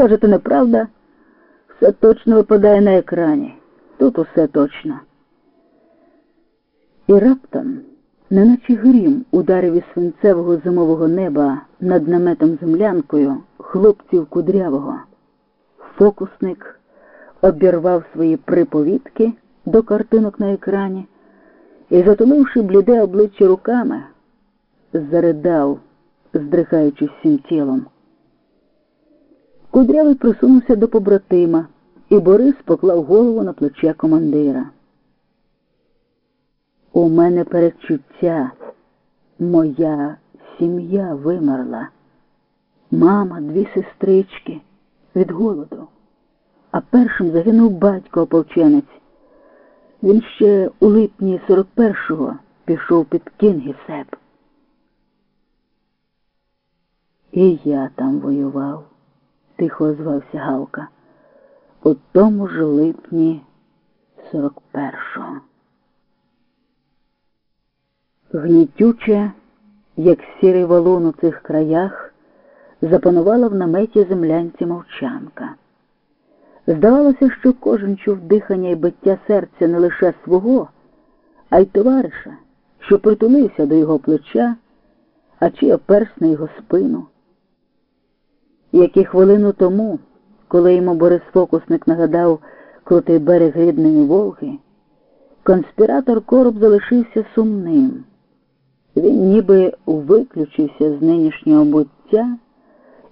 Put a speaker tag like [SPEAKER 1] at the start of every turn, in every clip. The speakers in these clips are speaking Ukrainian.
[SPEAKER 1] Скажете, неправда? Все точно випадає на екрані. Тут усе точно. І раптом, неначе грім ударив із свинцевого зимового неба над наметом землянкою хлопців кудрявого. Фокусник обірвав свої приповідки до картинок на екрані і, затуливши бліде обличчя руками, заридав, здрихаючись всім тілом. Кудрявий присунувся до побратима, і Борис поклав голову на плече командира. У мене передчуття, моя сім'я вимерла. Мама, дві сестрички від голоду. А першим загинув батько ополченець. Він ще у липні 41-го пішов під Кінгісеп. І я там воював, тихо озвався Галка. У тому ж липні 41-го. Гнітюче, як сірий валун у цих краях, запанувала в наметі землянці мовчанка. Здавалося, що кожен чув дихання і биття серця не лише свого, а й товариша, що притулився до його плеча, а чи оперс на його спину. Які хвилину тому, коли йому Борис Фокусник нагадав крутий берег рідної Волги, конспіратор короб залишився сумним. Він ніби виключився з нинішнього буття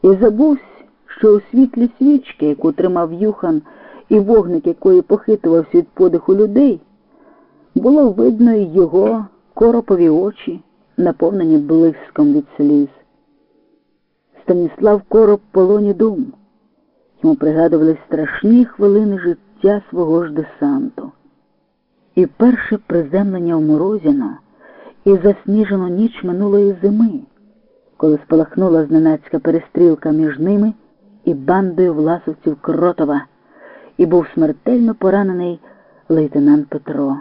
[SPEAKER 1] і забувся, що у світлі свічки, яку тримав Юхан, і вогник якої похитувався від подиху людей, було видно його коропові очі, наповнені блиском від сліз. Станіслав Короб полоні дум. Йому пригадувались страшні хвилини життя свого ж десанту. І перше приземлення в Морозіно і засніжену ніч минулої зими, коли спалахнула зненацька перестрілка між ними і бандою власовців Кротова, і був смертельно поранений лейтенант Петро.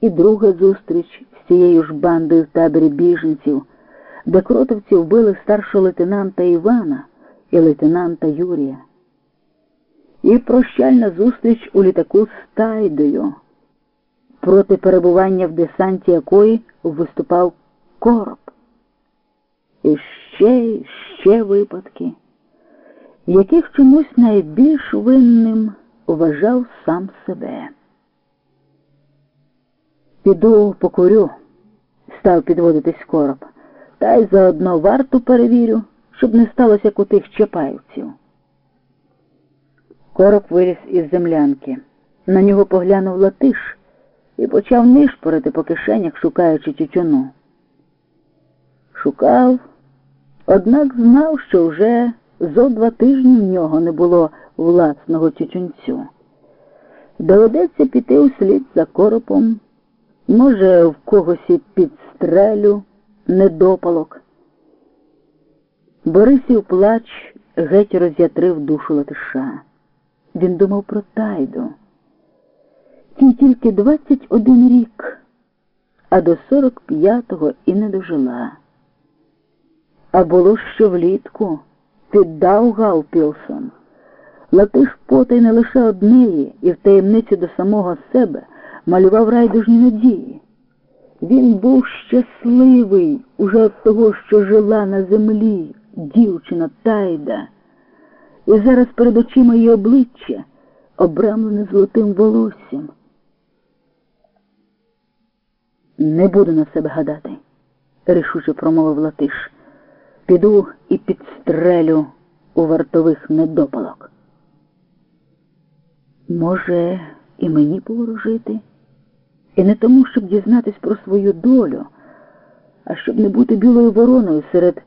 [SPEAKER 1] І друга зустріч з цією ж бандою в таборі біженців, де кротовці вбили старшого лейтенанта Івана і лейтенанта Юрія. І прощальна зустріч у літаку з Тайдою, проти перебування в десанті якої виступав короб. І ще ще випадки, яких чомусь найбільш винним вважав сам себе. Піду покурю, став підводитись короб, та й заодно варту перевірю, щоб не сталося як у тих чапаївців. Короб виліз із землянки. На нього поглянув латиш і почав нишпорити по кишенях, шукаючи тютюну. Шукав, однак знав, що вже зо два тижні в нього не було власного тютюнцю. Доведеться піти услід за коропом, може, в когось і підстрелю недопалок. Борисів плач геть роз'ятрив душу латиша. Він думав про тайду. Тій тільки 21 рік, а до 45-го і не дожила. А було що влітку піддав Галпілсон. Латиш потай не лише однієї і в таємниці до самого себе малював райдужні надії. Він був щасливий уже від того, що жила на землі дівчина Тайда, і зараз перед очима її обличчя обрамлене золотим волоссям. Не буду на себе гадати, рішуче промовив Латиш. Піду і підстрелю у вартових недопалок. Може, і мені поворожити? І не тому, щоб дізнатись про свою долю, а щоб не бути білою вороною серед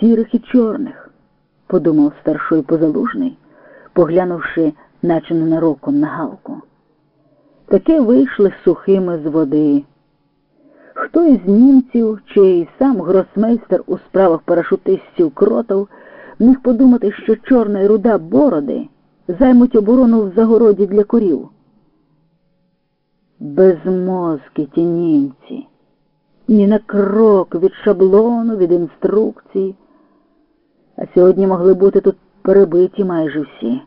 [SPEAKER 1] сірих і чорних, подумав старшой позалужний, поглянувши, наче ненароком на галку. Таке вийшли сухими з води. Хто із німців, чи й сам гросмейстер у справах парашутистів кротов міг подумати, що чорна й руда бороди займуть оборону в загороді для корів? Безмозки ті німці, ні на крок від шаблону, від інструкції. А сьогодні могли бути тут перебиті майже всі.